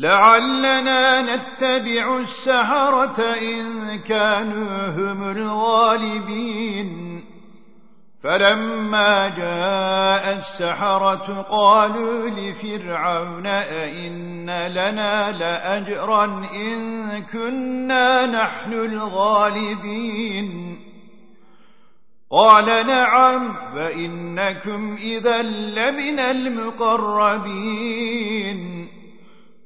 لعلنا نتبع السهرة إن كانوا هم الغالبين. فلما جاء السحرة قالوا لفرعون أئن لنا لأجرا إن كنا نحن الغالبين. قال نعم فإنكم إذا لمن المقربين.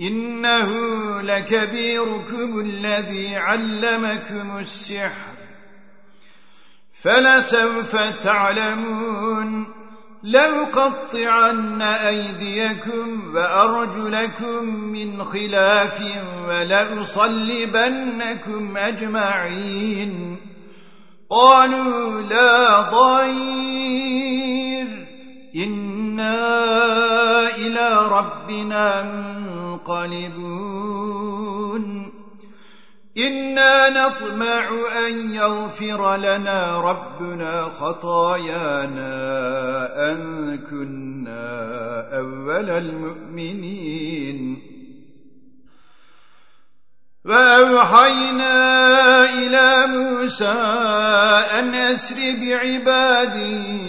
إنه لكبيركم الذي علمكم السحر. فلسوف تعلمون لأقطعن أيديكم وأرجلكم من خلاف ولأصلبنكم أجمعين. قالوا لا ضير. إنا إلى ربنا منقلبون. إنا نطمع أن يغفر لنا ربنا خطايانا أن كنا أول المؤمنين. وأوحينا إلى موسى أن أسر بعبادي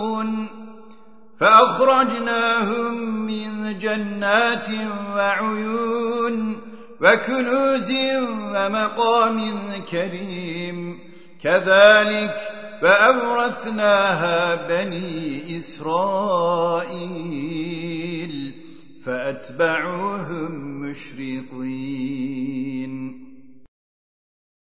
فأخرجناهم من جنات وعيون وكنوز ومقام كريم. كذلك فأورثناها بني إسرائيل فأتبعوهم مشرقين.